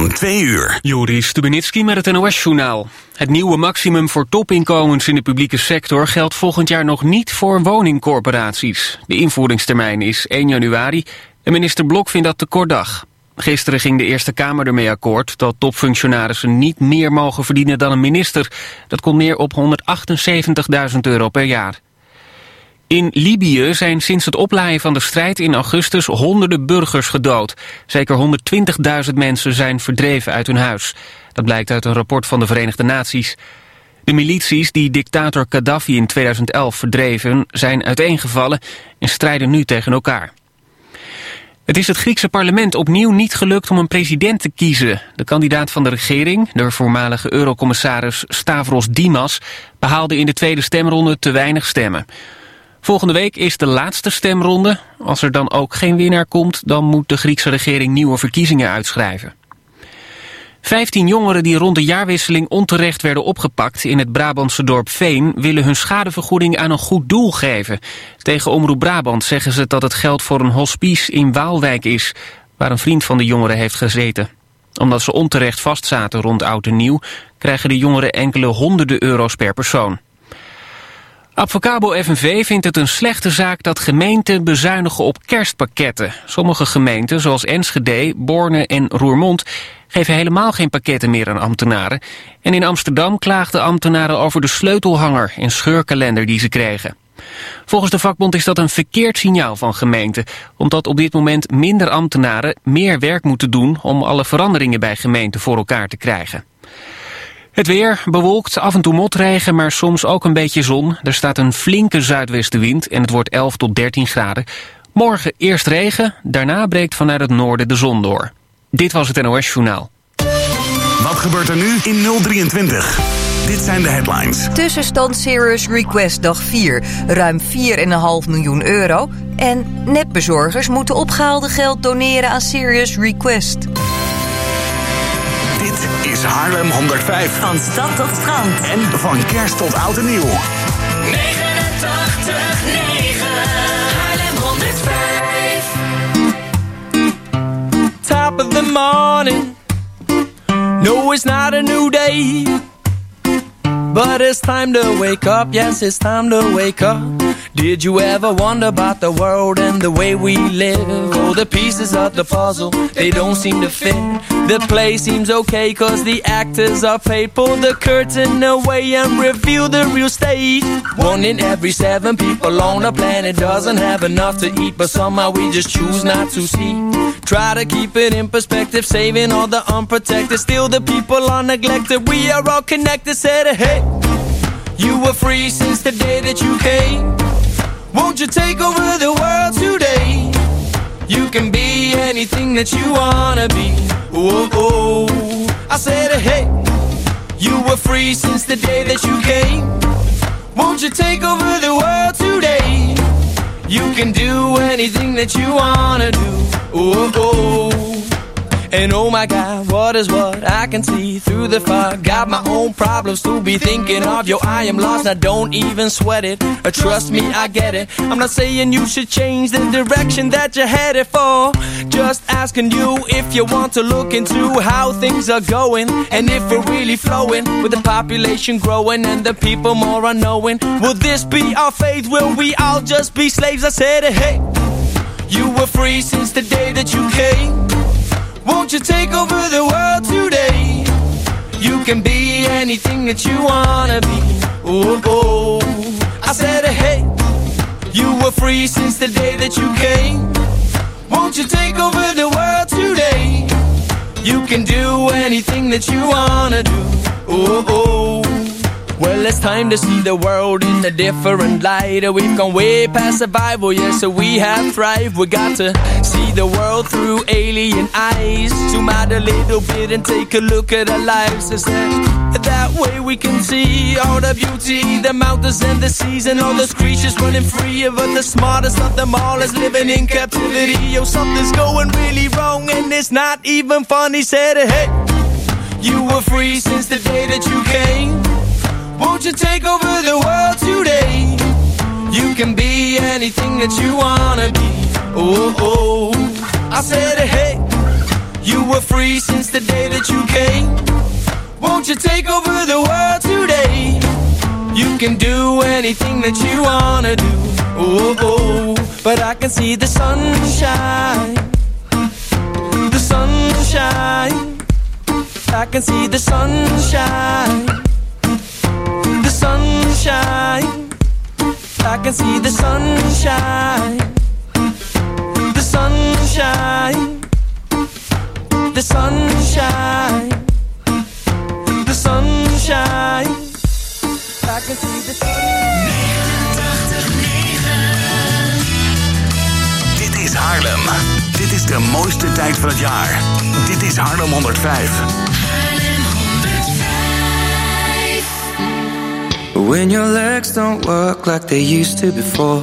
van twee uur. Joris Stubenitski met het NOS-journaal. Het nieuwe maximum voor topinkomens in de publieke sector... geldt volgend jaar nog niet voor woningcorporaties. De invoeringstermijn is 1 januari en minister Blok vindt dat te kort dag. Gisteren ging de Eerste Kamer ermee akkoord... dat topfunctionarissen niet meer mogen verdienen dan een minister. Dat komt neer op 178.000 euro per jaar. In Libië zijn sinds het oplaaien van de strijd in augustus honderden burgers gedood. Zeker 120.000 mensen zijn verdreven uit hun huis. Dat blijkt uit een rapport van de Verenigde Naties. De milities die dictator Gaddafi in 2011 verdreven zijn uiteengevallen en strijden nu tegen elkaar. Het is het Griekse parlement opnieuw niet gelukt om een president te kiezen. De kandidaat van de regering, de voormalige eurocommissaris Stavros Dimas... behaalde in de tweede stemronde te weinig stemmen. Volgende week is de laatste stemronde. Als er dan ook geen winnaar komt, dan moet de Griekse regering nieuwe verkiezingen uitschrijven. Vijftien jongeren die rond de jaarwisseling onterecht werden opgepakt in het Brabantse dorp Veen willen hun schadevergoeding aan een goed doel geven. Tegen Omroep Brabant zeggen ze dat het geld voor een hospice in Waalwijk is, waar een vriend van de jongeren heeft gezeten. Omdat ze onterecht vastzaten rond oud en nieuw, krijgen de jongeren enkele honderden euro's per persoon. Advocabo FNV vindt het een slechte zaak dat gemeenten bezuinigen op kerstpakketten. Sommige gemeenten, zoals Enschede, Borne en Roermond, geven helemaal geen pakketten meer aan ambtenaren. En in Amsterdam klaagden ambtenaren over de sleutelhanger en scheurkalender die ze kregen. Volgens de vakbond is dat een verkeerd signaal van gemeenten, omdat op dit moment minder ambtenaren meer werk moeten doen om alle veranderingen bij gemeenten voor elkaar te krijgen. Het weer bewolkt, af en toe motregen, maar soms ook een beetje zon. Er staat een flinke zuidwestenwind en het wordt 11 tot 13 graden. Morgen eerst regen, daarna breekt vanuit het noorden de zon door. Dit was het NOS Journaal. Wat gebeurt er nu in 023? Dit zijn de headlines. Tussenstand Serious Request dag 4. Ruim 4,5 miljoen euro. En netbezorgers moeten opgehaalde geld doneren aan Serious Request. Is Haarlem 105. Van stad tot strand. En van kerst tot oud en nieuw. 89, 9. Haarlem 105. top of the morning. No, it's not a new day. But it's time to wake up, yes, it's time to wake up. Did you ever wonder about the world and the way we live? Oh, the pieces of the puzzle, they don't seem to fit. The play seems okay, cause the actors are paid. Pull the curtain away and reveal the real stage. One in every seven people on the planet doesn't have enough to eat, but somehow we just choose not to see. Try to keep it in perspective, saving all the unprotected. Still, the people are neglected. We are all connected. Said, hey, you were free since the day that you came. Won't you take over the world today? You can be anything that you wanna be. Oh, oh. I said, hey, you were free since the day that you came. Won't you take over the world today? You can do anything that you wanna do. Oh, oh. And oh my God, what is what I can see through the fog? Got my own problems to be thinking of. Yo, I am lost, I don't even sweat it. Uh, trust me, I get it. I'm not saying you should change the direction that you're headed for. Just asking you if you want to look into how things are going and if we're really flowing with the population growing and the people more unknowing. Will this be our fate? Will we all just be slaves? I said, hey, you were free since the day that you came. Won't you take over the world today? You can be anything that you wanna be. Oh, oh. I said, hey, you were free since the day that you came. Won't you take over the world today? You can do anything that you wanna do. Oh, oh. Well, it's time to see the world in a different light. We've gone way past survival, yeah, so we have thrived. We got to the world through alien eyes. Zoom out a little bit and take a look at our lives. Is that, that way we can see all the beauty, the mountains and the seas, and all those creatures running free. But the smartest of them all is living in captivity. Yo, something's going really wrong, and it's not even funny. Said, hey, you were free since the day that you came. Won't you take over the world today? You can be anything that you wanna be. Oh, oh. oh. I said, hey, you were free since the day that you came. Won't you take over the world today? You can do anything that you wanna do. Oh, oh. But I can see the sunshine. The sunshine. I can see the sunshine. The sunshine. I can see the sunshine. The sunshine. The sunshine. The sunshine. I can see the Dit is Haarlem. Dit is de mooiste tijd van het jaar. Dit is Haarlem 105. When your legs don't work like they used to before.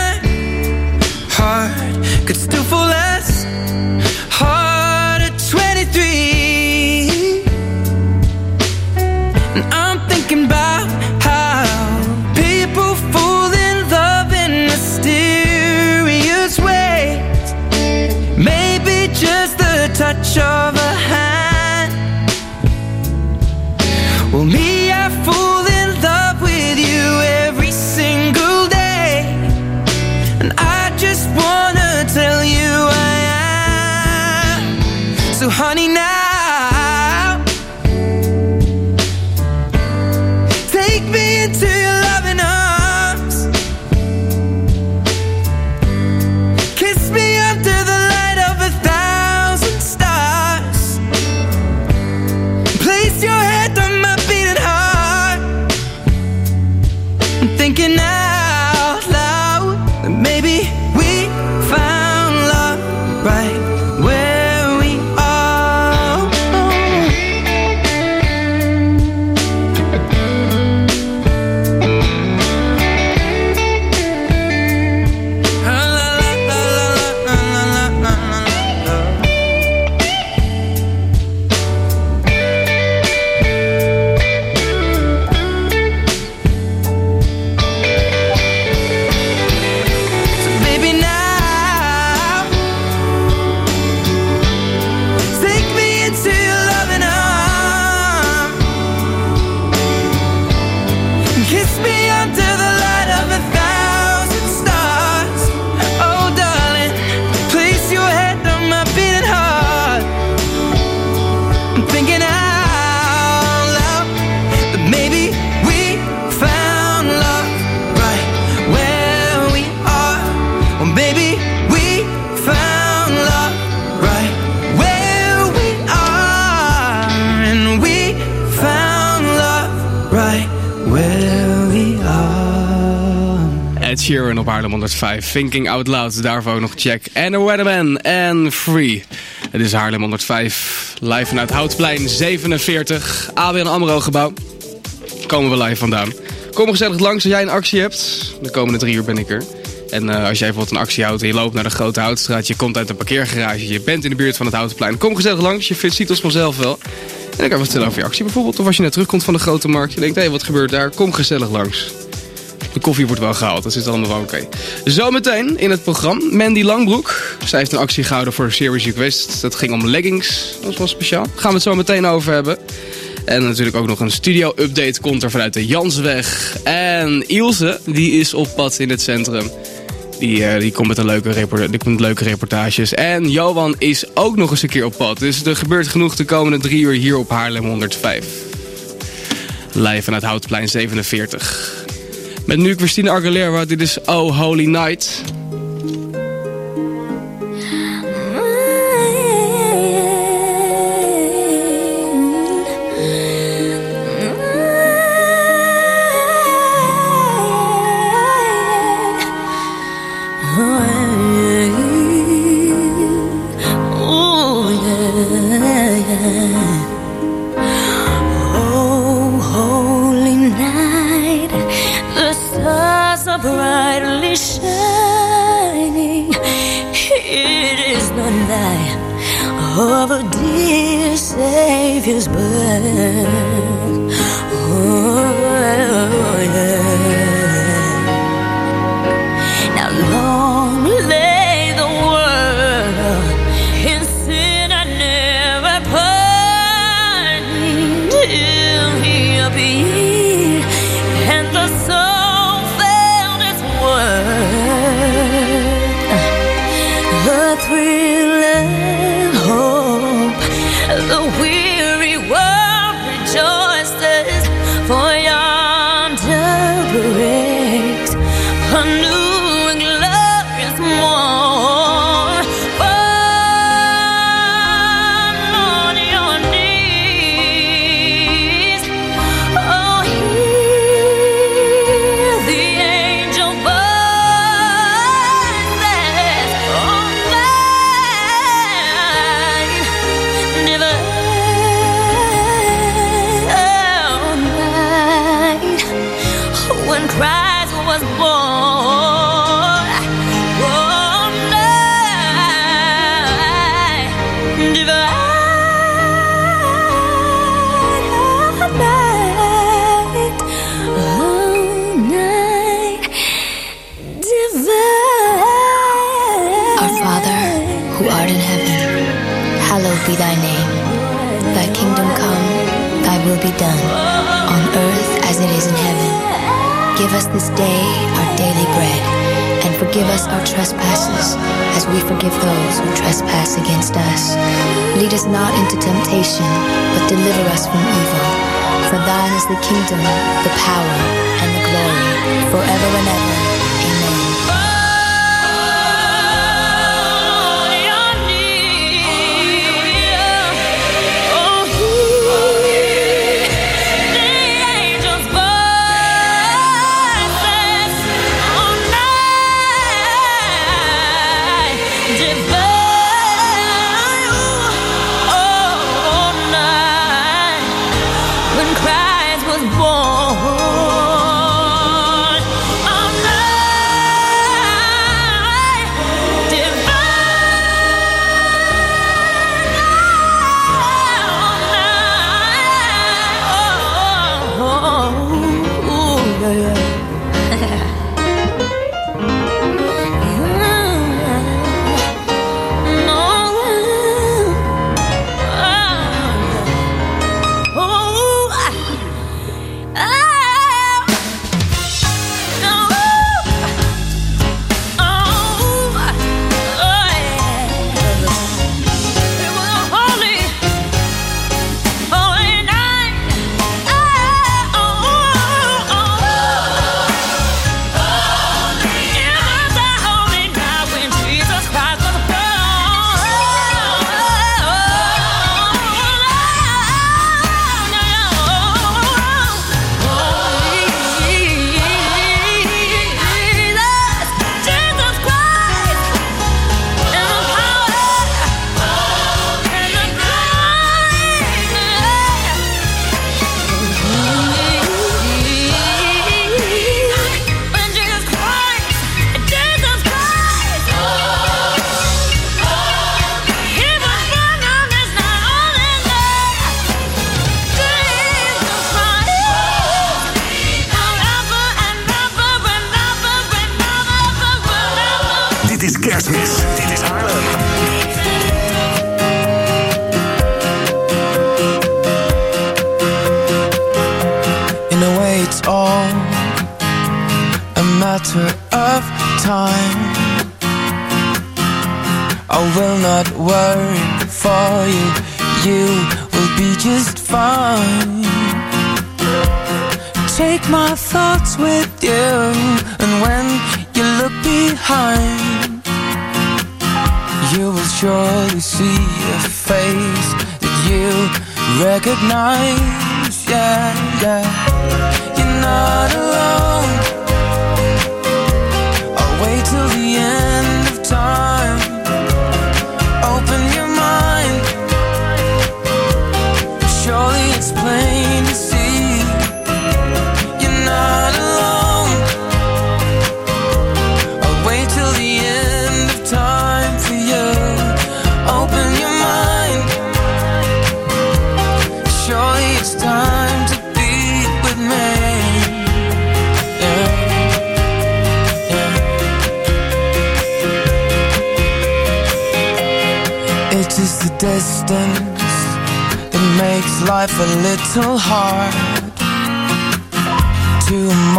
Sheeran op Haarlem 105. Thinking Out Loud. Daarvoor ook nog Jack. En The Weatherman. En Free. Het is Haarlem 105. Live vanuit Houtplein 47. ABN AMRO gebouw. Komen we live vandaan. Kom gezellig langs als jij een actie hebt. De komende drie uur ben ik er. En eh, als jij bijvoorbeeld een actie houdt en je loopt naar de Grote Houtstraat... je komt uit een parkeergarage, je bent in de buurt van het Houtenplein... kom gezellig langs, je ziet ons vanzelf wel. En dan kan je vertellen over je actie bijvoorbeeld. Of als je net terugkomt van de Grote Markt, je denkt... hé, wat gebeurt daar? Kom gezellig langs koffie wordt wel gehaald. Dat is allemaal wel oké. Zometeen in het programma Mandy Langbroek. Zij heeft een actie gehouden voor Series Request. Dat ging om leggings. Dat was speciaal. Daar gaan we het zo meteen over hebben. En natuurlijk ook nog een studio-update komt er vanuit de Jansweg. En Ilse, die is op pad in het centrum. Die, eh, die, komt met een leuke die komt met leuke reportages. En Johan is ook nog eens een keer op pad. Dus er gebeurt genoeg de komende drie uur hier op Haarlem 105. Live het Houtplein 47. Met nu Christine Aguilera, dit is Oh Holy Night. But. Give us this day our daily bread, and forgive us our trespasses, as we forgive those who trespass against us. Lead us not into temptation, but deliver us from evil. For thine is the kingdom, the power, and the glory, forever and ever.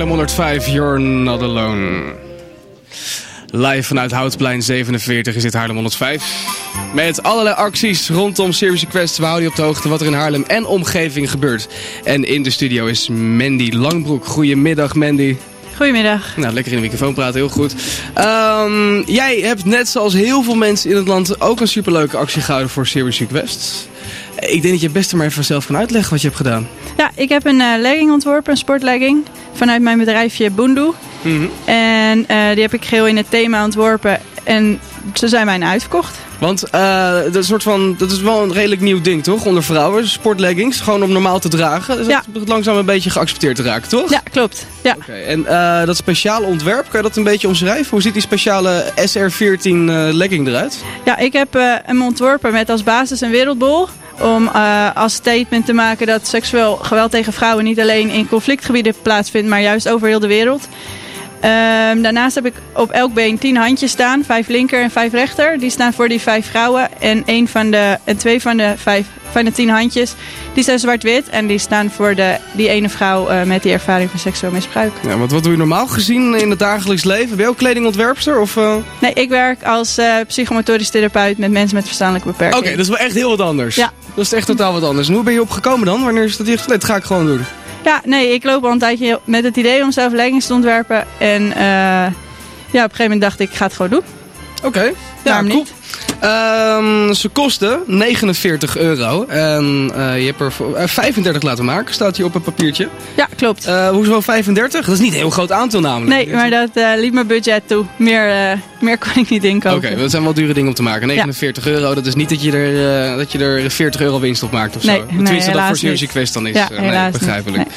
Haarlem 105, You're Not Alone. Live vanuit Houtplein 47 is dit Haarlem 105. Met allerlei acties rondom Serious Quest. We houden je op de hoogte wat er in Haarlem en omgeving gebeurt. En in de studio is Mandy Langbroek. Goedemiddag Mandy. Goedemiddag. Nou, lekker in de microfoon praten, heel goed. Ehm, jij hebt net zoals heel veel mensen in het land ook een superleuke actie gehouden voor Serious Request. Ik denk dat je best maar even zelf kan uitleggen wat je hebt gedaan. Ja, ik heb een eh, legging ontworpen, een sportlegging, vanuit mijn bedrijfje Boondoe. Mhm. En eh, die heb ik geheel in het thema ontworpen en ze zijn bijna uitverkocht. Want eh, dat, is een soort van, dat is wel een redelijk nieuw ding, toch? Onder vrouwen, sportleggings, gewoon om normaal te dragen. Dus dat begint langzaam een beetje geaccepteerd te raken, toch? Ja, klopt. Ja. Oké, En eh, dat speciale ontwerp, kan je dat een beetje omschrijven? Hoe ziet die speciale SR14 eh, legging eruit? Ja, ik heb hem ontworpen met als basis een wereldbol. Om als statement te maken dat seksueel geweld tegen vrouwen niet alleen in conflictgebieden plaatsvindt, maar juist over heel de wereld. Ehm, daarnaast heb ik op elk been tien handjes staan, vijf linker en vijf rechter. Die staan voor die vijf vrouwen. En, één van de, en twee van de, vijf, van de tien handjes, die zijn zwart-wit. En die staan voor de, die ene vrouw eh, met die ervaring van seksueel misbruik. Ja, want wat doe je normaal gezien in het dagelijks leven? Ben je ook kledingontwerpster? Of, eh? Nee, ik werk als eh, psychomotorisch therapeut met mensen met verstandelijke Oké, beperking. dat is wel echt heel wat anders. Ja. Dat is echt totaal wat anders. En hoe ben je opgekomen dan? Wanneer is dat hier Dat ga ik gewoon doen. Ja, nee, ik loop al een tijdje met het idee om zelf leggings te ontwerpen. En eh, ja, op een gegeven moment dacht ik, ik ga het gewoon doen. Oké, ja, cool. niet? Ehm, ze kosten 49 euro. En eh, je hebt er voor, eh, 35 laten maken, staat hier op een papiertje. Ja, klopt. Eh, hoezo 35? Dat is niet een heel groot aantal namelijk. Nee, maar dat liep mijn budget toe. Meer, meer kon ik niet inkopen. Oké, dat zijn wel dure dingen om te maken. 49 euro, dat is niet dat je, er, dat je er 40 euro winst op maakt of Nee, zo. nee, Tenminste, dat voor Serious. Quest dan is. Ja, nee, begrijpelijk.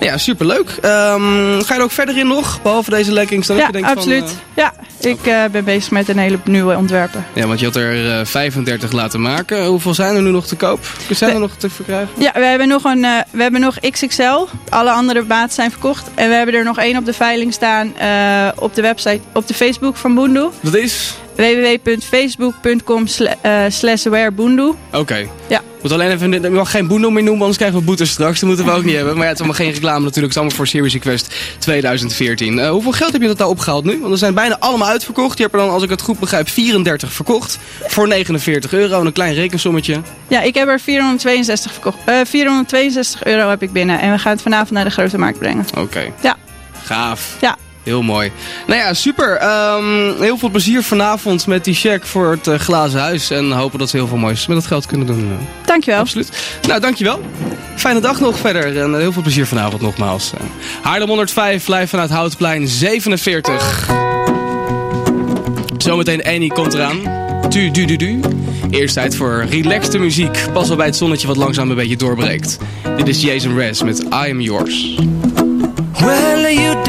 Ja, superleuk. Ehm, ga je er ook verder in nog, behalve deze leggings? Dan Ja, je denkt absoluut. Van, Ja, ik ben bezig met een hele nieuwe ontwerpen. ja, want je had er er eh, 35 laten maken. Hoeveel zijn er nu nog te koop? Zijn er nog te verkrijgen? Ja, we hebben nog, een, eh, we hebben nog XXL. Alle andere maten zijn verkocht. En we hebben er nog één op de veiling staan eh, op de website, op de Facebook van Boendo. Dat is? www.facebook.com eh, slash. Oké. Ja. Moet alleen even, ik mag geen boendo meer noemen, anders krijgen we boetes straks. Dat moeten we ook niet hebben. Maar ja, het is allemaal geen reclame natuurlijk. Het is allemaal voor Series Request 2014. Eh, hoeveel geld heb je dat nou opgehaald nu? Want er zijn bijna allemaal uitverkocht. Je hebt er dan, als ik het goed begrijp, 34 verkocht. Voor 49 euro. Een klein rekensommetje. Ja, ik heb er 462, verkocht. Eh, 462 euro heb ik binnen. En we gaan het vanavond naar de grote markt brengen. Oké. Ja. Gaaf. Ja. Heel mooi. Nou ja, super. Ehm, heel veel plezier vanavond met die check voor het eh, glazen huis. En hopen dat ze heel veel moois met dat geld kunnen doen. Dankjewel. Absoluut. Nou, dankjewel. Fijne dag nog verder. En eh, heel veel plezier vanavond nogmaals. Eh, Haarlem 105, live vanuit Houtplein 47. Zometeen Annie komt eraan. Tu du du du. Eerst tijd voor relaxte muziek. Pas wel bij het zonnetje wat langzaam een beetje doorbreekt. Dit is Jason Rez met I Am Yours. Well, you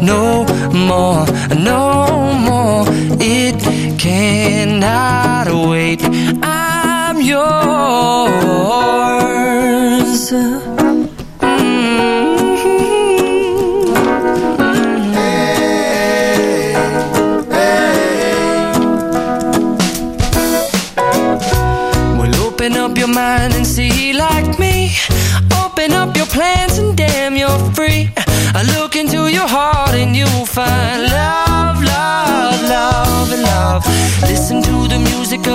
no more, no more. It cannot wait. I'm yours. Well, open up your mind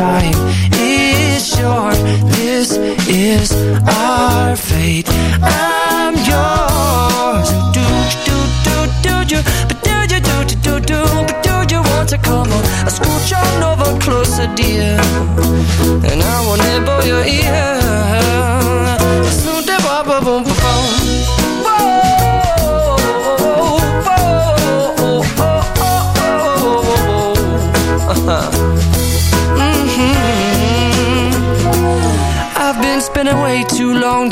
time is short. This is our fate. I'm yours. Do do do do do, do do do do do do, do you want to come on? I scooch on over closer, dear, and I will nibble your ear.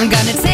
I'm gonna take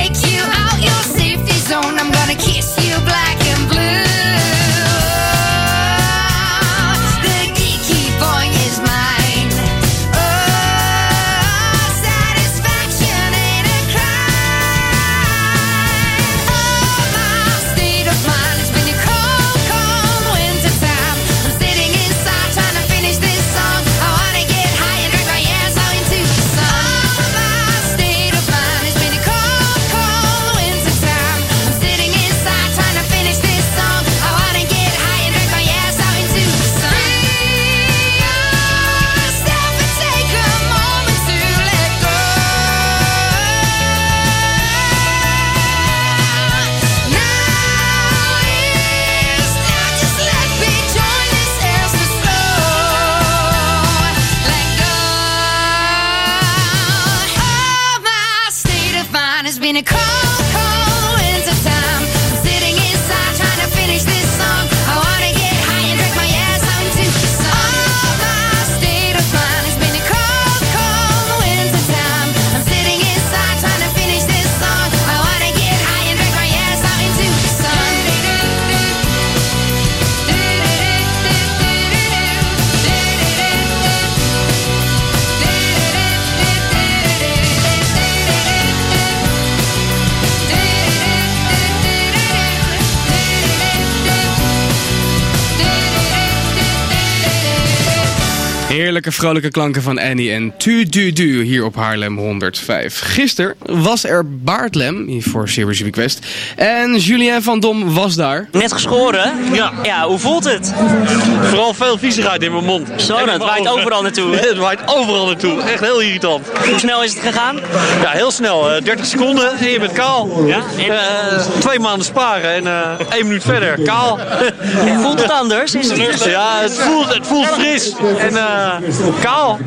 vrolijke klanken van Annie en Tu Du Du hier op Haarlem 105. Gisteren was er Baartlem hier voor Serious Request. En Julien van Dom was daar. Net geschoren? Ja. Ja, hoe voelt het? Vooral veel viezigheid in mijn mond. Zo, het waait overal naartoe. Het waait overal naartoe. Echt heel irritant. Hoe snel is het gegaan? Ja, heel snel. eh, 30 seconden en je bent kaal. Ja? Eh, twee maanden sparen en eh één minuut verder. Kaal. Voelt het anders? Is het Ja, het voelt, het voelt fris en eh, kaal.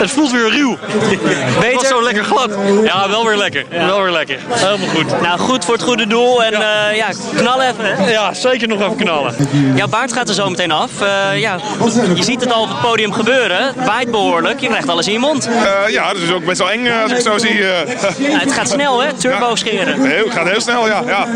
Het voelt weer ruw. Het was zo lekker glad. Ja, wel weer lekker. Wel weer lekker. Helemaal goed. Nou, goed voor het goede doel en ja, ja knal even. Hè? Ja, zeker nog even knallen. Jouw baard gaat er zo meteen af. Eh, ja, je ziet het al op het podium gebeuren. Het waait behoorlijk. Je krijgt alles in je mond. Eh, ja, dat is ook best wel eng eh, als ik zo zie. eh. Ja, het gaat snel, hè? Turbo scheren. Heel, het gaat heel snel, ja. ja.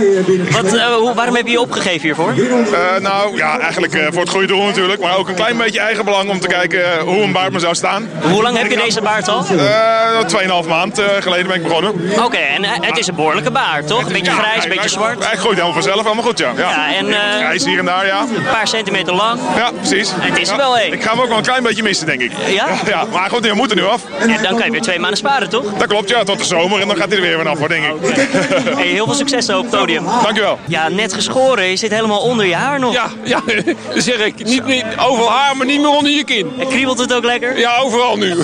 Wat, eh, hoe, waarom heb je je opgegeven hiervoor? Eh, nou, ja, eigenlijk eh, voor het goede doel natuurlijk. Maar ook een klein beetje eigen belang om te kijken eh, hoe een baard me zou staan. Hoe lang heb je deze baard al? Uh, 2,5 maand eh, geleden ben ik begonnen. Oké, en eh, het is een behoorlijke baard, toch? Een beetje Ja, grijs, een beetje zwart. Hij groeit helemaal vanzelf, allemaal goed, ja. Ja, Ja, en, eh, Grijs hier en daar, ja. Een paar centimeter lang. Ja, precies. Het is er wel één. Ik ga hem ook wel een klein beetje missen, denk ik. Ja? Ja, maar goed, we moeten nu af. En dan kan je weer twee maanden sparen, toch? Dat klopt, ja, tot de zomer en dan gaat hij er weer vanaf, hoor, denk ik. Hey, heel veel succes zo op het podium. Dankjewel. Ja, net geschoren. Je zit helemaal onder je haar nog. Ja, ja, dat zeg ik. Niet, niet overal haar, maar niet meer onder je kin. En kriebelt het ook lekker? Ja, overal nu.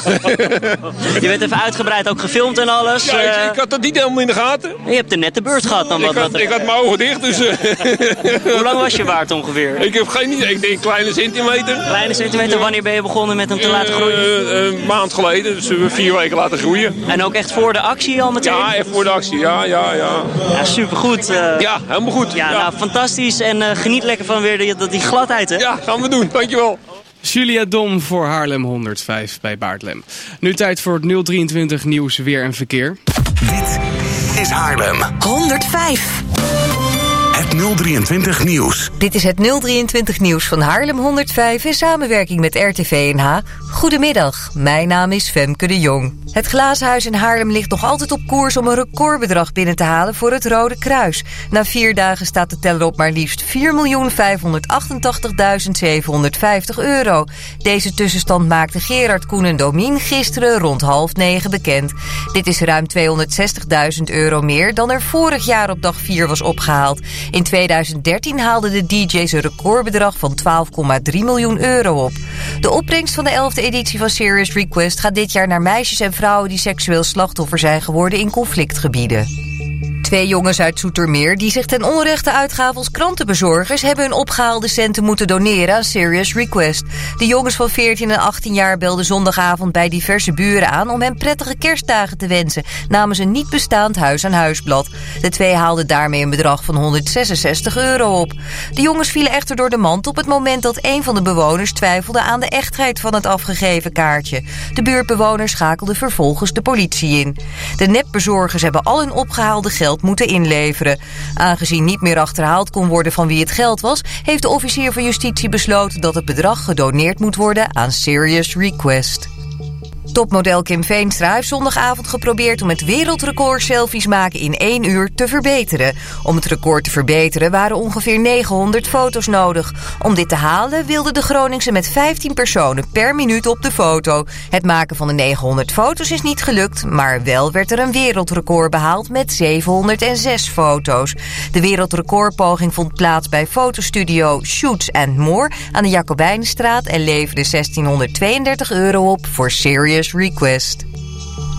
Je bent even uitgebreid ook gefilmd en alles. Ja, eh. ik, ik had dat niet helemaal in de gaten. Je hebt er net de beurt gehad dan wat. Ik had, wat ik had mijn ogen dicht, dus... eh, Hoe lang was je baard ongeveer? ik heb geen idee. Ik denk kleine centimeter. Kleine centimeter. Wanneer ben je begonnen met hem te laten groeien? Eh, een maand geleden, dus we hebben vier weken laten groeien. En ook echt voor de actie al meteen? Ja, even voor de actie. Ja, ja, ja. Ja, supergoed. eh. Ja, helemaal goed. Ja, Ja. nou fantastisch. En geniet lekker van weer die, die gladheid, hè? Ja, gaan we doen. Dankjewel. Julia Dom voor Haarlem 105 bij Baartlem. Nu tijd voor het 023 nieuws, weer en verkeer. Dit is Haarlem. 105. Het 023 nieuws. Dit is het 023 nieuws van Haarlem 105 in samenwerking met RTV NH. Goedemiddag, mijn naam is Femke de Jong. Het Glazenhuis in Haarlem ligt nog altijd op koers om een recordbedrag binnen te halen voor het Rode Kruis. Na vier dagen staat de teller op maar liefst 4.588.750 euro. Deze tussenstand maakte Gerard Koen en Domien gisteren rond half negen bekend. Dit is ruim 260.000 euro meer dan er vorig jaar op dag 4 was opgehaald. In 2013 haalden de DJ's een recordbedrag van 12,3 miljoen euro op. De opbrengst van de 11e editie van Serious Request gaat dit jaar naar meisjes en vrouwen die seksueel slachtoffer zijn geworden in conflictgebieden. Twee jongens uit Zoetermeer die zich ten onrechte uitgaven als krantenbezorgers... hebben hun opgehaalde centen moeten doneren aan Serious Request. De jongens van 14 en 18 jaar belden zondagavond bij diverse buren aan... om hen prettige kerstdagen te wensen namens een niet bestaand huis-aan-huisblad. De twee haalden daarmee een bedrag van 166 euro op. De jongens vielen echter door de mand op het moment dat een van de bewoners twijfelde... aan de echtheid van het afgegeven kaartje. De buurtbewoners schakelden vervolgens de politie in. De nepbezorgers hebben al hun opgehaalde geld moeten inleveren. Aangezien niet meer achterhaald kon worden van wie het geld was... heeft de officier van justitie besloten dat het bedrag gedoneerd moet worden aan Serious Request. Topmodel Kim Veenstra heeft zondagavond geprobeerd om het wereldrecord selfies maken in één uur te verbeteren. Om het record te verbeteren waren ongeveer 900 foto's nodig. Om dit te halen wilde de Groningse met 15 personen per minuut op de foto. Het maken van de 900 foto's is niet gelukt, maar wel werd er een wereldrecord behaald met 706 foto's. De wereldrecordpoging vond plaats bij fotostudio Shoots and More aan de Jacobijnenstraat en leverde 1632 euro op voor Serious Request.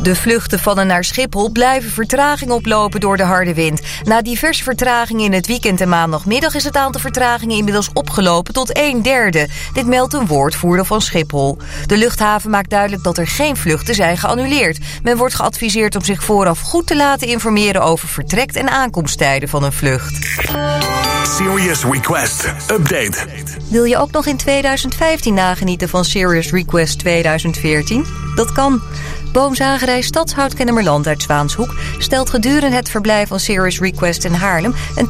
De vluchten van en naar Schiphol blijven vertraging oplopen door de harde wind. Na diverse vertragingen in het weekend en maandagmiddag is het aantal vertragingen inmiddels opgelopen tot een derde. Dit meldt een woordvoerder van Schiphol. De luchthaven maakt duidelijk dat er geen vluchten zijn geannuleerd. Men wordt geadviseerd om zich vooraf goed te laten informeren over vertrekt- en aankomsttijden van een vlucht. Serious Request Update. Wil je ook nog in 2015 nagenieten van Serious Request 2014? Dat kan. Boomzagerij Stadshout Kennemerland uit Zwaanshoek stelt gedurende het verblijf van Serious Request in Haarlem een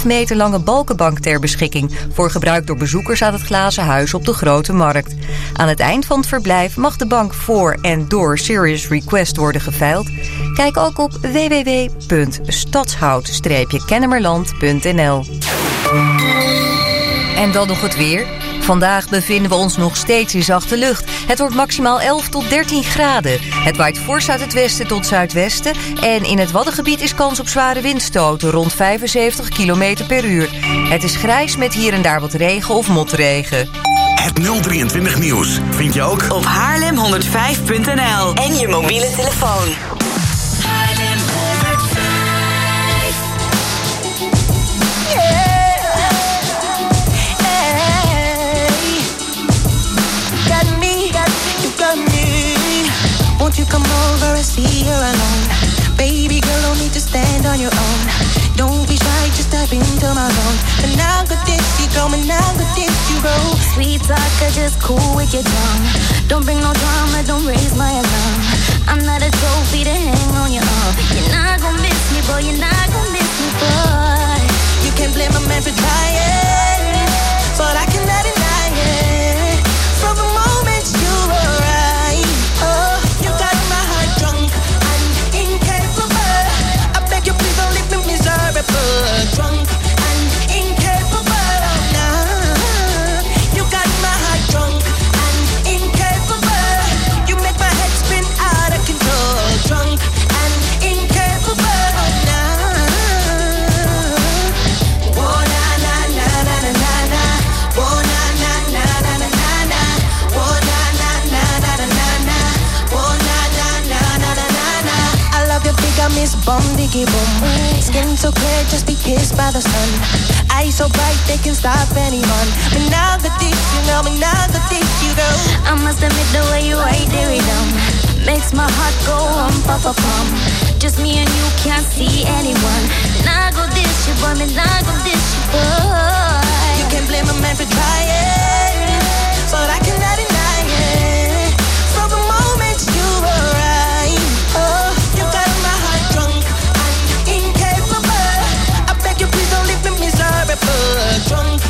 2,5 meter lange balkenbank ter beschikking voor gebruik door bezoekers aan het glazen huis op de Grote Markt. Aan het eind van het verblijf mag de bank voor en door Serious Request worden geveild. Kijk ook op www.stadshout-kennemerland.nl. En dan nog het weer. Vandaag bevinden we ons nog steeds in zachte lucht. Het wordt maximaal 11 tot 13 graden. Het waait fors uit het westen tot zuidwesten. En in het Waddengebied is kans op zware windstoten rond 75 km per uur. Het is grijs met hier en daar wat regen of motregen. Het 023 nieuws vind je ook Op haarlem105.nl en je mobiele telefoon. You come over and see you're alone? Baby girl, don't need to stand on your own. Don't be shy, just step into my zone. And now got this, you go, this, you go. Sweet talker, just cool with your tongue. Don't bring no drama, don't raise my alarm. I'm not a trophy to hang bum diggy boom. Skin so clear, just be kissed by the sun. Eyes so bright, they can stop anyone. But now that this, you know, but now that this, you go. I must admit the way you ride the rhythm makes my heart go um pa pa pum. Just me and you can't see anyone. Nah go this you boy, me nah go this you boy. You can't blame a man for trying, but I cannot Drunk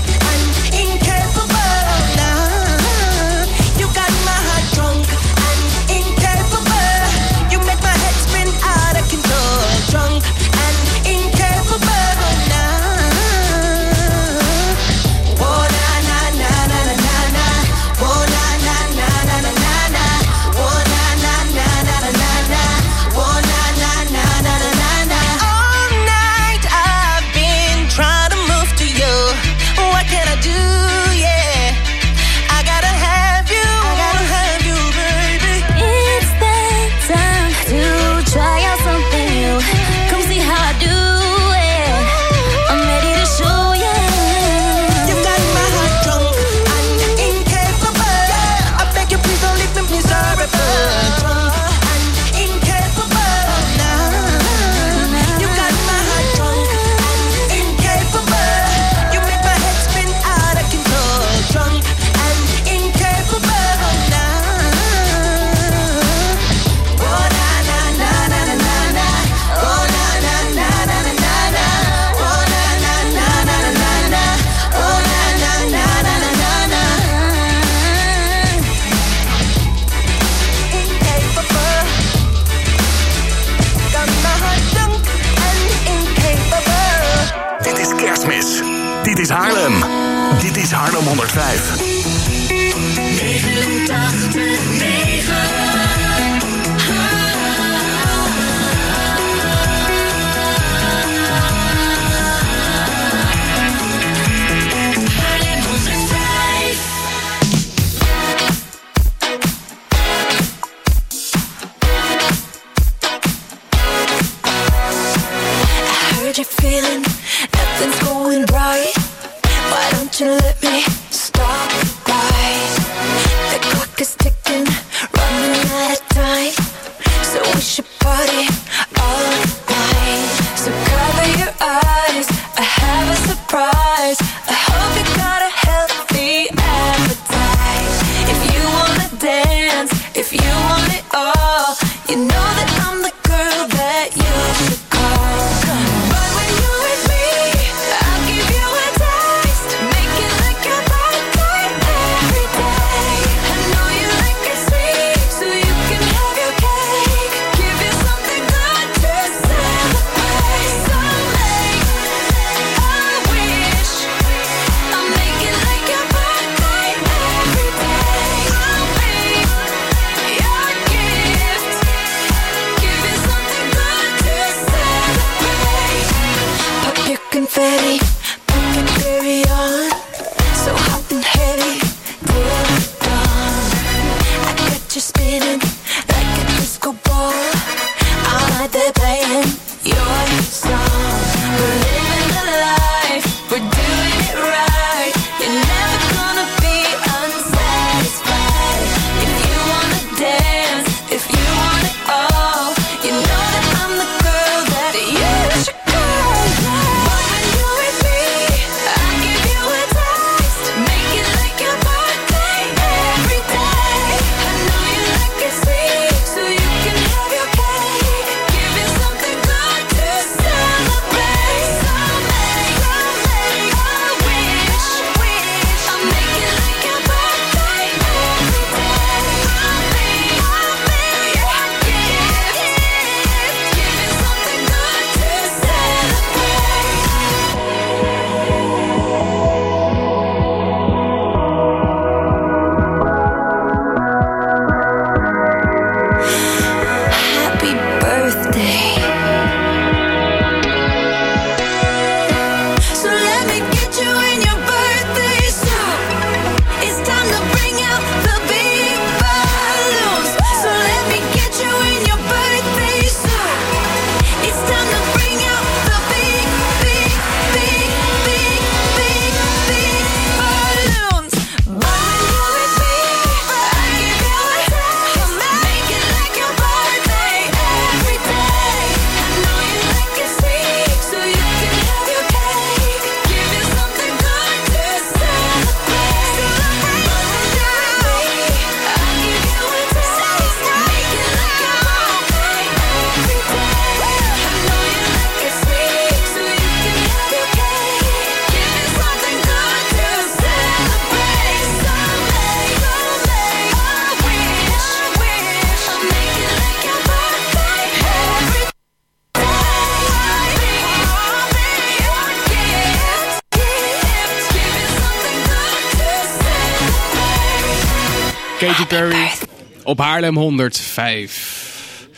op Haarlem 105.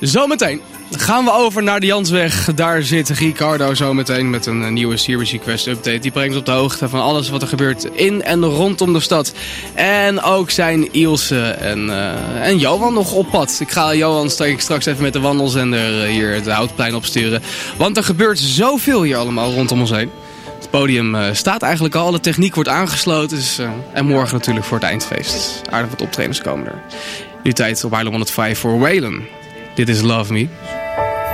Zometeen gaan we over naar de Jansweg. Daar zit Ricardo zometeen met een eh, nieuwe Series Request update. Die brengt op de hoogte van alles wat er gebeurt in en rondom de stad. En ook zijn Ilse en, eh, en Johan nog op pad. Ik ga Johan straks straks even met de wandelzender eh, hier het Houtplein opsturen. Want er gebeurt zoveel hier allemaal rondom ons heen. Het podium eh, staat eigenlijk al, de techniek wordt aangesloten. Dus, eh, en morgen natuurlijk voor het eindfeest. Aardig wat optredens komen er. Nu tijd op Haarlem 105 voor Waylon. Dit is Love Me.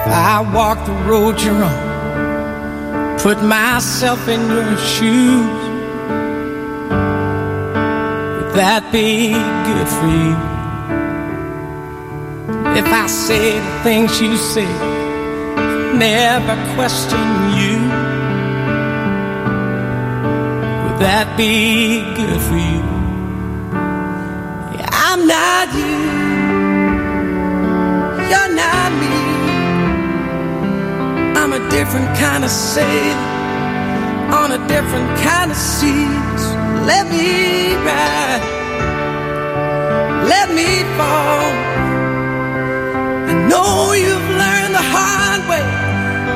I walk the road you're on. Put myself in your shoes. Would that be good for you? If I say the things you say, never question you. That be good for you? I'm not you. You're not me. I'm a different kind of sailor on a different kind of seas. Let me ride, let me fall. I know you've learned the hard way,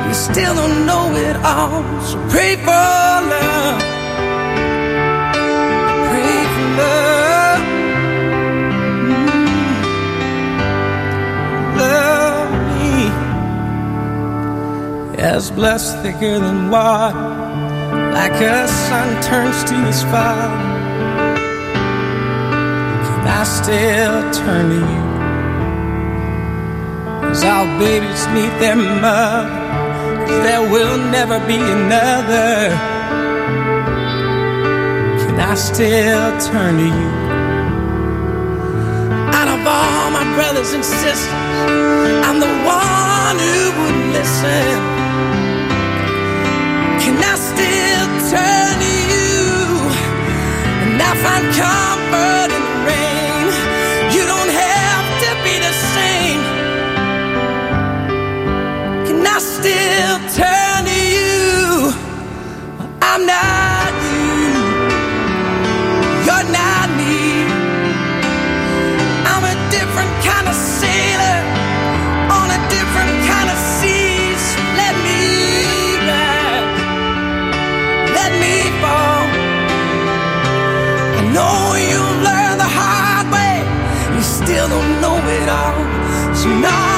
you still don't know it all. So pray for love, love. Mm. Love me as blessed thicker than water, like a sun turns to his father. Can I still turn to you? Cause our babies need their mother. there will never be another. Can I still turn to you? Out of all my brothers and sisters, I'm the one who would listen. Can I still turn to you? And I find comfort in the rain. You don't have to be the same. Can I still turn out tonight.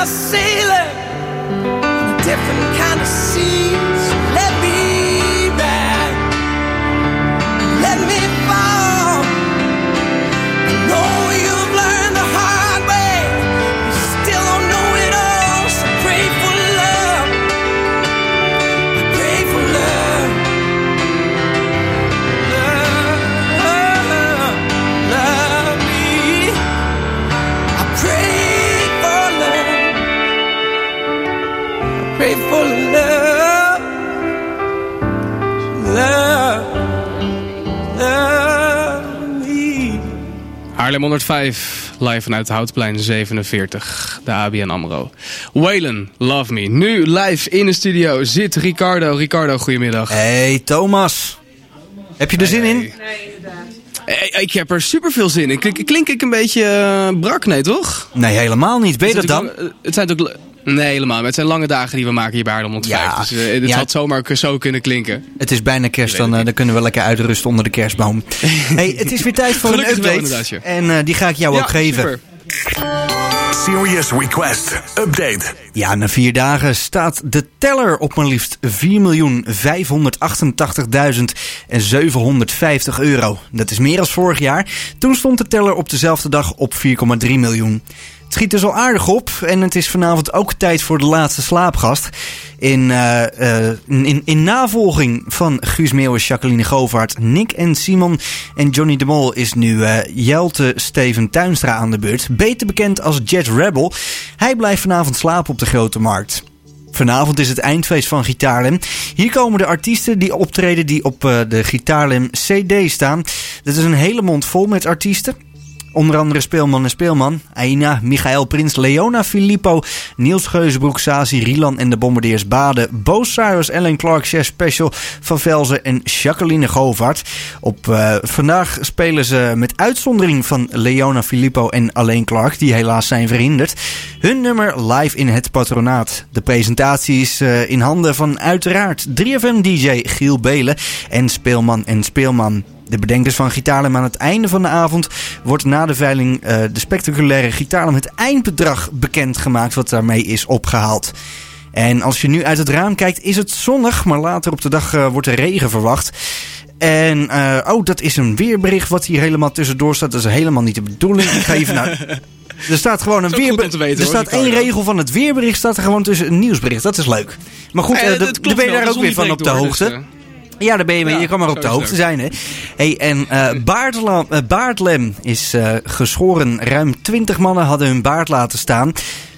Kind of sailor on a different kind of seas. Haarlem 105, live vanuit Houtplein 47, de ABN AMRO. Waylon, Love Me. Nu live in de studio zit Ricardo. Ricardo, goedemiddag. Hey Thomas. Heb je er zin in? Hey, ik heb er super veel zin in. Klink, klink ik een beetje eh, brak, nee toch? Nee, helemaal niet. Ben je dat dan? natuurlijk lang- Het zijn ook... Nee, helemaal. Maar het zijn lange dagen die we maken hier bij Haarlem 105. Ja, dus eh, het ja. had zomaar zo kunnen klinken. Het is bijna kerst, dan, eh, dan kunnen we lekker uitrusten onder de kerstboom. hey, het is weer tijd voor Gelukkig een update. en eh, die ga ik jou Ja, ook geven. super. Serious Request Update. Ja, na vier dagen staat de teller op maar liefst 4.588.750 euro. Dat is meer dan vorig jaar. Toen stond de teller op dezelfde dag op 4,3 miljoen. Het schiet dus al aardig op en het is vanavond ook tijd voor de laatste slaapgast. In, eh, eh, in, in navolging van Guus Meeuwis, Jacqueline Govaert, Nick en Simon en Johnny de Mol is nu eh, Jelte Steven Tuinstra aan de beurt. Beter bekend als Jet Rebel. Hij blijft vanavond slapen op de Grote Markt. Vanavond is het eindfeest van Gitaarlem. Hier komen de artiesten die optreden die op de Gitaarlem CD staan. Dat is een hele mond vol met artiesten. Onder andere Speelman en Speelman, Aina, Michael Prins, Leona Filippo, Niels Geuzebroek, Sazi, Rielan en de Bombardiers Baden, Bo Cyrus, Ellen Clark, Chef Special, Van Velzen en Jacqueline Govaert. Op eh, vandaag spelen ze met uitzondering van Leona Filippo en Alleen Clark, die helaas zijn verhinderd, hun nummer live in het patronaat. De presentatie is eh, in handen van uiteraard 3FM-dj Giel Belen en Speelman en Speelman. De bedenkers van Gitaarlem aan het einde van de avond wordt na de veiling eh, de spectaculaire Gitaarlem het eindbedrag bekendgemaakt wat daarmee is opgehaald. En als je nu uit het raam kijkt is het zonnig, maar later op de dag eh, wordt er regen verwacht. En eh, oh, dat is een weerbericht wat hier helemaal tussendoor staat. Dat is helemaal niet de bedoeling. Ik ga even naar... Er staat gewoon een weerbericht. Er hoor, staat één regel van het weerbericht staat er gewoon tussen een nieuwsbericht. Dat is leuk. Maar goed, klopt daar ben je daar de ook weer van op de hoogte. dus, Ja, daar ben je, mee. Ja, je kan maar op de hoogte zijn. Hè? Hey, en eh Baardla- eh, Baardlem is eh, geschoren. Ruim 20 mannen hadden hun baard laten staan.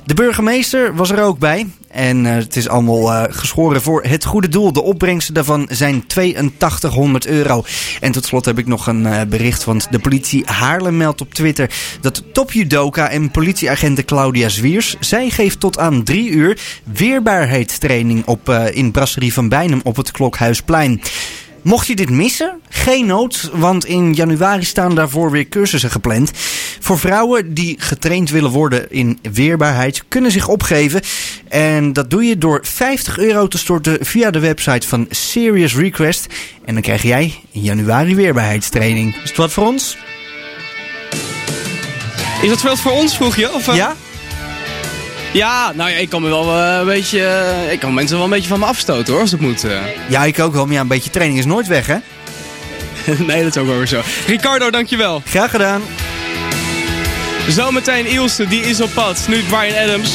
De burgemeester was er ook bij. En eh, het is allemaal eh, geschoren voor het goede doel. De opbrengsten daarvan zijn 8200 euro. En tot slot heb ik nog een eh, bericht. Want de politie Haarlem meldt op Twitter dat topjudoka en politieagente Claudia Zwiers... zij geeft tot aan drie uur weerbaarheidstraining op, in Brasserie van Bijnem op het Klokhuisplein. Mocht je dit missen, geen nood, want in januari staan daarvoor weer cursussen gepland. Voor vrouwen die getraind willen worden in weerbaarheid kunnen zich opgeven. En dat doe je door 50 euro te storten via de website van Serious Request. En dan krijg jij in januari weerbaarheidstraining. Is het wat voor ons? Is dat wat voor ons, vroeg je? Of, eh? Ja? Ja, nou ja, ik kan me wel eh, een beetje... eh, ik kan mensen wel een beetje van me afstoten hoor, als het moet. eh. Ja, ik ook wel. Maar ja, een beetje training is nooit weg, hè? nee, dat is ook wel weer zo. Ricardo, dankjewel. Graag gedaan. Zometeen Ilse, die is op pad. Nu Brian Adams.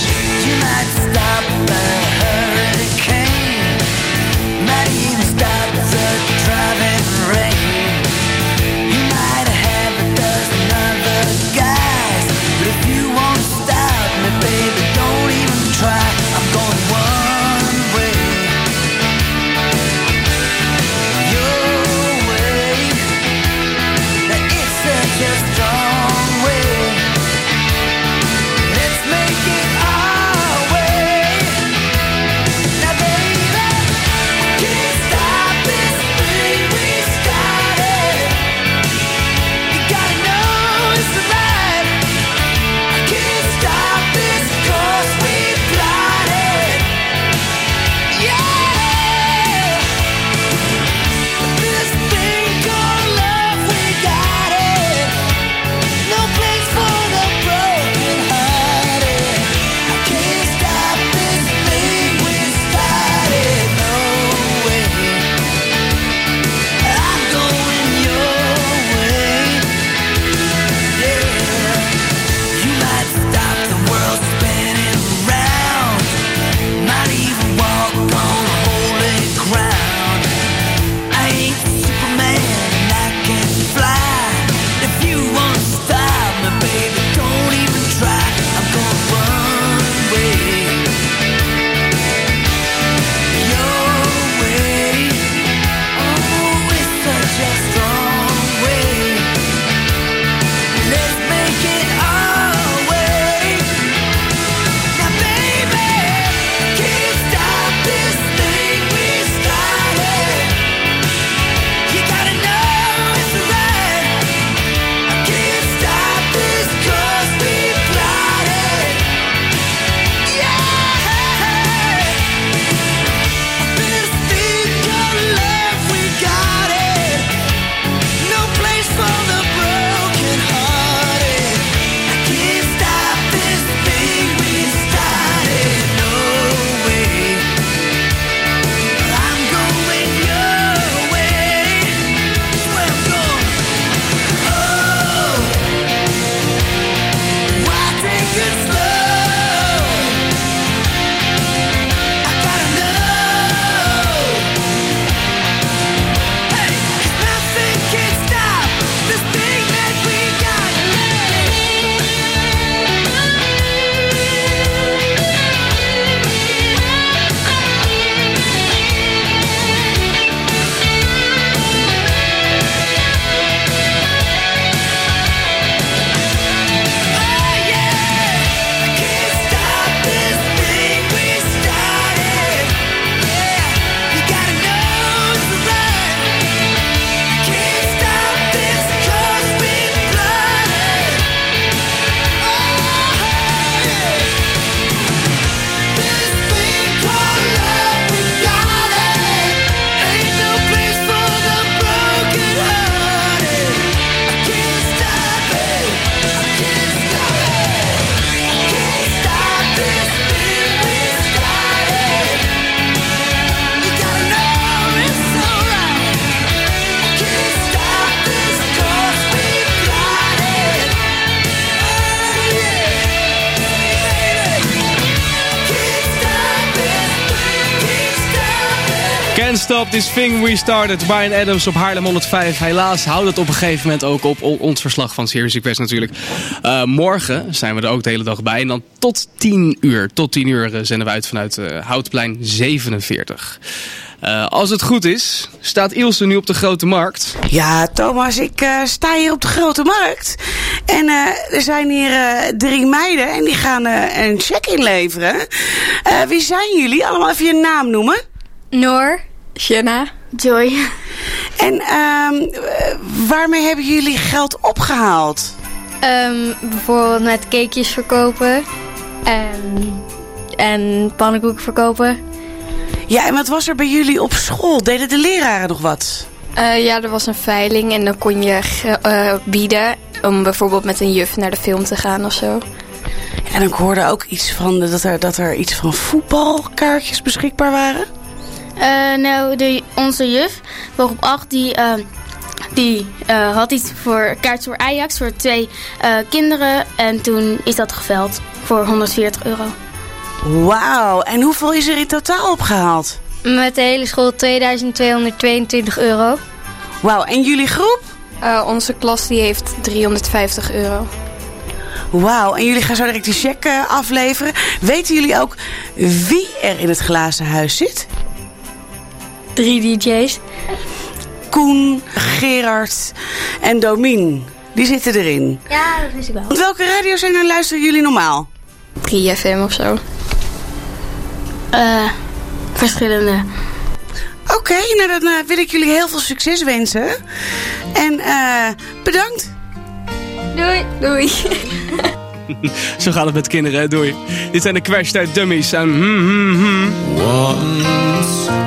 This thing we started. Brian Adams op Haarlem 105. Helaas houdt het op een gegeven moment ook op ons verslag van Serious Request natuurlijk. Eh, morgen zijn we er ook de hele dag bij. En dan tot 10 uur. Tot 10 uur eh, zenden we uit vanuit eh, Houtplein 47. Eh, als het goed is, staat Ilse nu op de Grote Markt. Ja, Thomas, ik eh, sta hier op de Grote Markt. En eh, er zijn hier eh, drie meiden en die gaan eh, een check inleveren. Eh, wie zijn jullie? Allemaal even je naam noemen. Noor, Jenna, Joy. En eh, waarmee hebben jullie geld opgehaald? Ehm, bijvoorbeeld met cakejes verkopen. En, en pannenkoeken verkopen. Ja, en wat was er bij jullie op school? Deden de leraren nog wat? Eh, ja, er was een veiling en dan kon je eh, bieden om bijvoorbeeld met een juf naar de film te gaan of zo. En ik hoorde ook iets van de- dat er, dat er iets van voetbalkaartjes beschikbaar waren. Eh, nou, de, onze juf, voor op 8, die, eh, die eh, had iets voor kaart voor Ajax voor twee eh, kinderen. En toen is dat geveld voor 140 euro. Wauw, en hoeveel is er in totaal opgehaald? Met de hele school 2222 euro. Wauw, en jullie groep? Eh, onze klas die heeft 350 euro. Wauw, en jullie gaan zo direct die check afleveren. Weten jullie ook wie er in het glazen huis zit? Drie DJ's. Koen, Gerard en Domien. Die zitten erin. Ja, dat wist ik wel. Want welke radiozender luisteren jullie normaal? 3FM of zo. Eh, verschillende. Oké, nou dan eh, wil ik jullie heel veel succes wensen. En eh, bedankt. Doei. Doei. Zo gaat het met kinderen, doei. Dit zijn de Crash Dummies en hmm, hmm, hmm. Once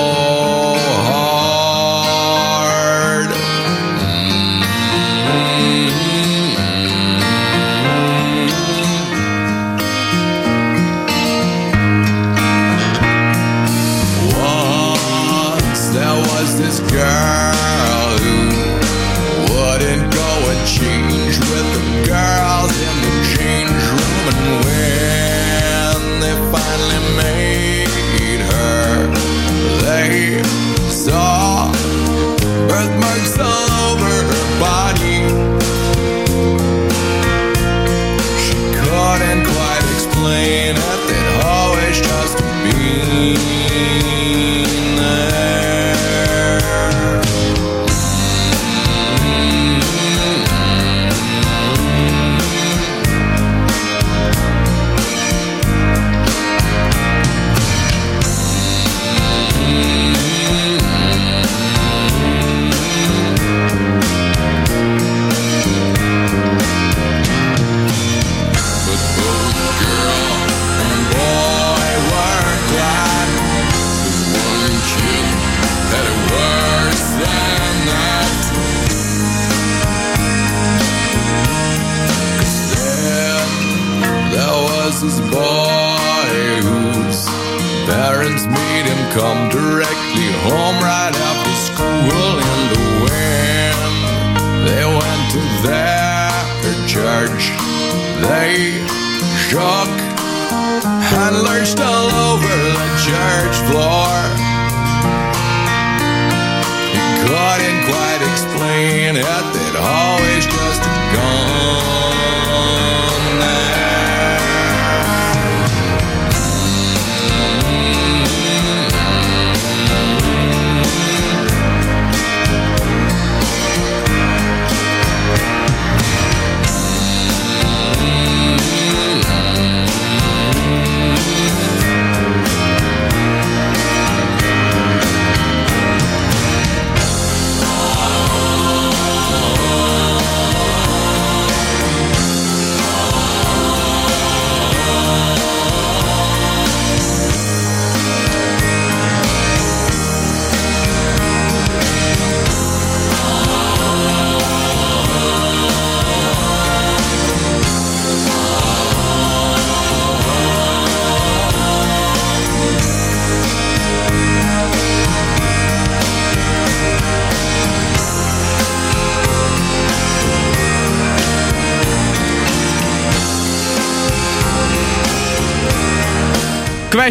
This girl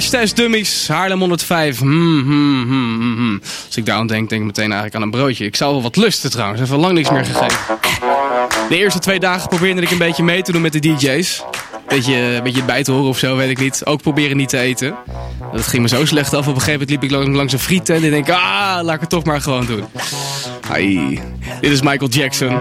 Crash Test Dummies, Haarlem 105. Hmm, hmm, hmm. Als ik daar aan denk, denk ik meteen eigenlijk aan een broodje. Ik zou wel wat lusten trouwens, even lang niks meer gegeten. De eerste twee dagen probeerde ik een beetje mee te doen met de DJ's. Beetje, beetje bij te horen of zo, weet ik niet. Ook proberen niet te eten. Dat ging me zo slecht af. Op een gegeven moment liep ik langs, een frieten en ik denk, ah, laat ik het toch maar gewoon doen. Hai. Dit is Michael Jackson.